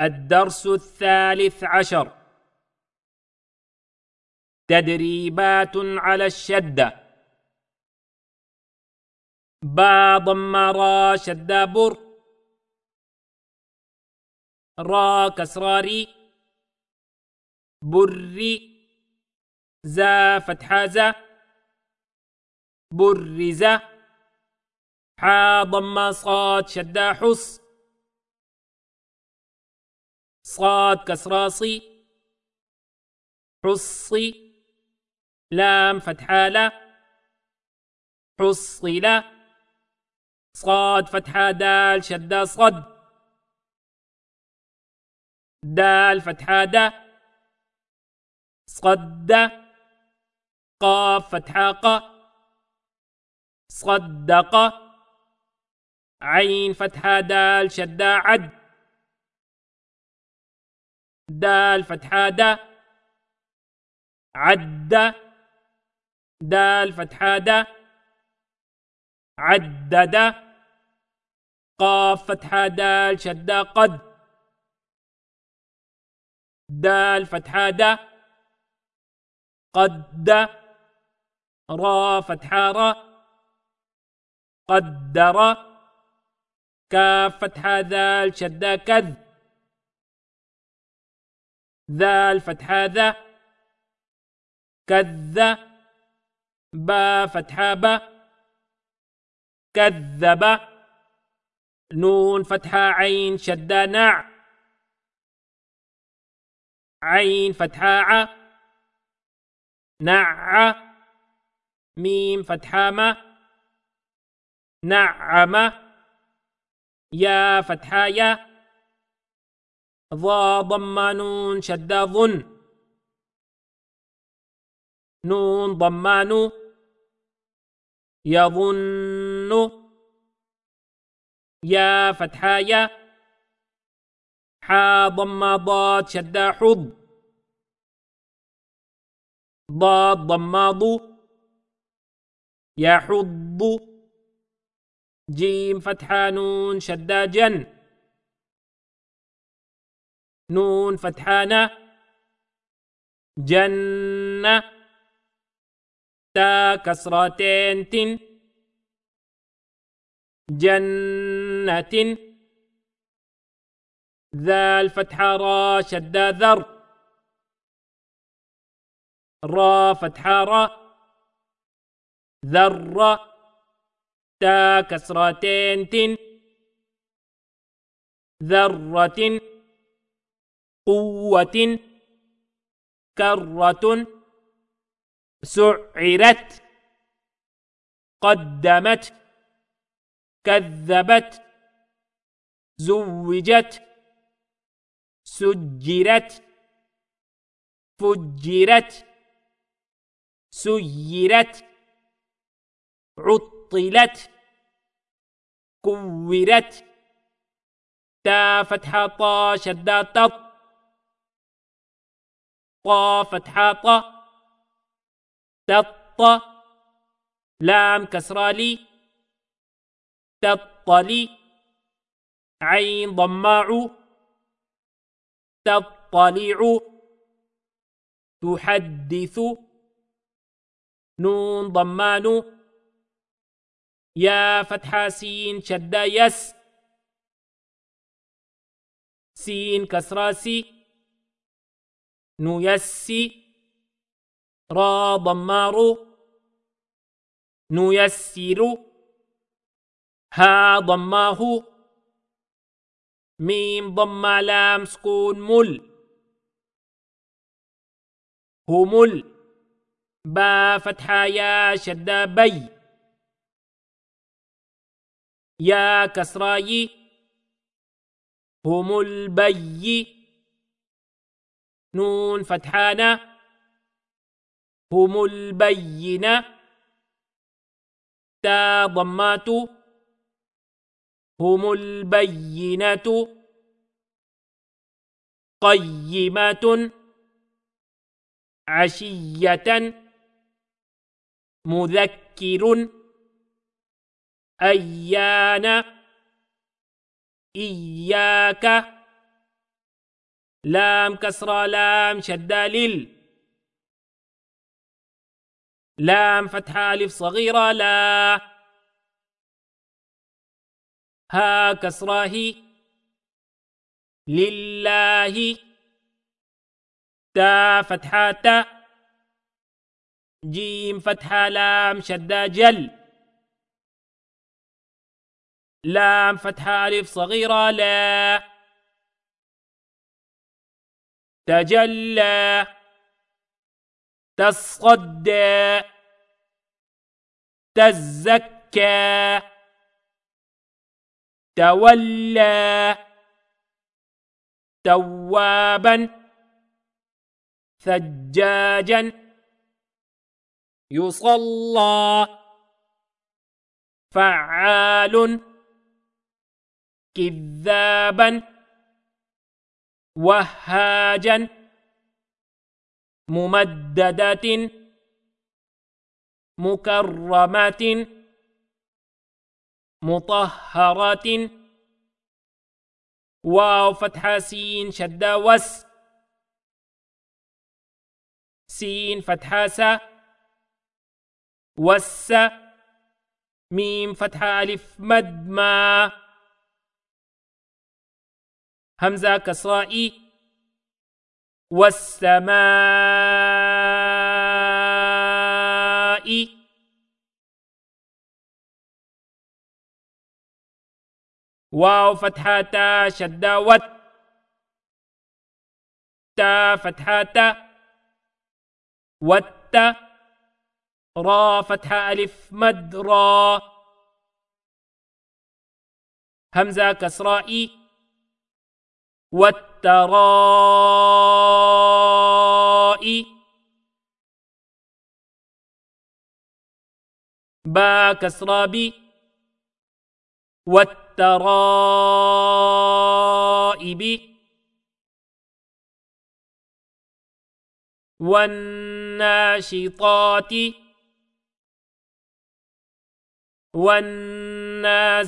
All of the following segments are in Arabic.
الدرس الثالث عشر. تدريبات على الشدة با ضم را شد بر. را كسراري. بري. زا فتحة زا برز حا ضم صاد شد حص. صاد كسراصي حصي لام فتحة لا حصي لا صاد فتحة دال شدة صد دال فتحة دا صد قاف فتحة ق صدق عين فتحة دال شدة عد. دال فتحة دا. عد. دال فتحة دا. عدد قاف فتحة دال شدة قد. دال فتحة دا. قد. را فتحة را. قدر. كاف فتحة ذال شدة كذ. ذا الفتحة ذا. كذ با فتحة با. كذب نون فتحة عين شدة نع. عين فتحة ع. نع ميم فتحة ما نعم يا فتحة يا. ضا ضم نون شد ظن. نون ضمان يظن. يا فتحا يا. حا ضم ضاد شد حض ضاد ضماض يحض. جيم فتحا نون شد جن. نون فتحانة جنة تا كسرتين تن جنة ذا الفتحة را شد ذر را فتحة را ذر تا كسرتين تن ذرة قوة كرة سعرت قدمت كذبت زوجت سجرت فجرت سيرت عطلت كورت تا فتحة طا طط طا فتحة طا تط لام كسرة لي تطلي عين ضماع تطلع تحدث نون ضمان يا فتحة سين شدة يس سين كسرة سي نيسي. را ضمار نيسر. ها ضماه ميم ضم لام سكون مل. همل. با فتحة يا شد بي. يا كسراي. هم البي نون فتحانا هم البينة تا ضمات هم البينة قيمة عشية. مذكر أيان إياك. لام كسرة لام شدة لل. لام فتحة ألف صغيرة لا. ها كسرة هي. لله. تا فتحة تا. جيم فتحة لام شدة جل. لام فتحة ألف صغيرة لا. تجلى تصدى تزكى تولى توابا ثجاجا يصلى فعال كذابا وهاجا ممددة مكرمة مطهرة واو فتحة سين شدة وس سين فتحة س وس ميم فتحة ألف مد ما همزة كسرائي. والسماء. واو فتحة تا شدة وت. تا فتحة تا. وت. را فتحة ألف مد را. همزة كسرائي. والتراء. با كسرابي والترائب والناشطات. والنازعات.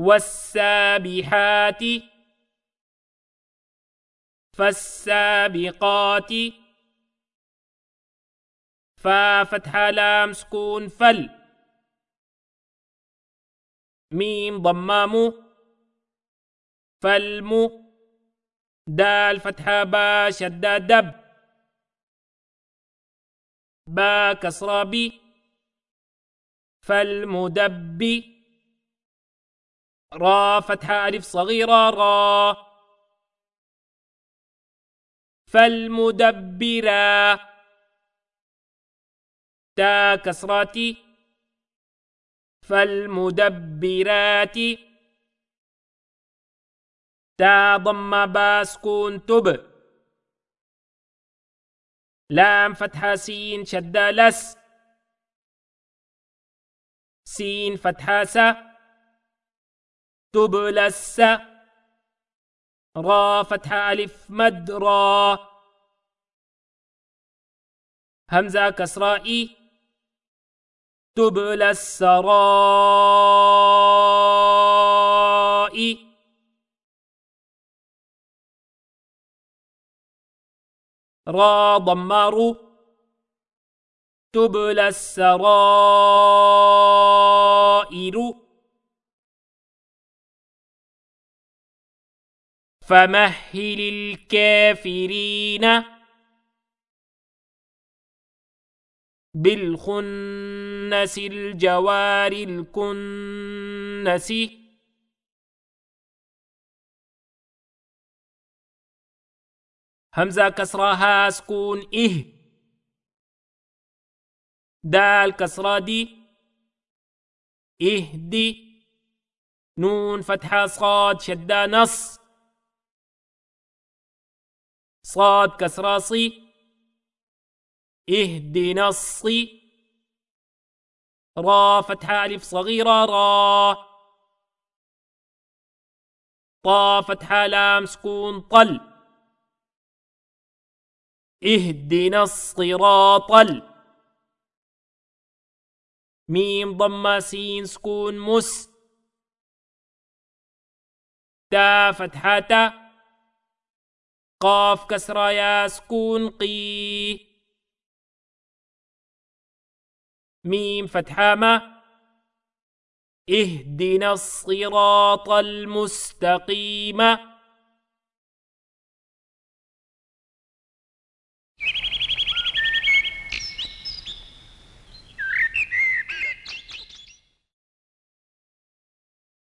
والسابحات فالسابقات فا فتحة لام سكون فل ميم ضمام فالم دال فتحة با شدة دب با كسرة بي فالمدب را فتحة ألف صغيرة را. فالمدبرا تا كسراتي. فالمدبرات. تا ضم باسكون تب. لام فتحة سين شدة لس. سين فتحة س تبلس را فتحة ألف مد را. همزة كسرائي تبلى السراء را ضمار تبلى السرائر فمهل الكافرين بالخنس الجوار الكنس همزة كسرها سكون إه دال كسرة دي اهدي نون فتحة صاد شدة نص صاد كسرة صي اهدنا الصي. را فتحة ألف صغيرة را. طا فتحة لام سكون طل. اهدنا الصراط ميم ضم سين سكون مس. تا فتحة تا. قاف كسرة يا سكون قي. ميم فتحة ما. اهدنا الصراط المستقيم.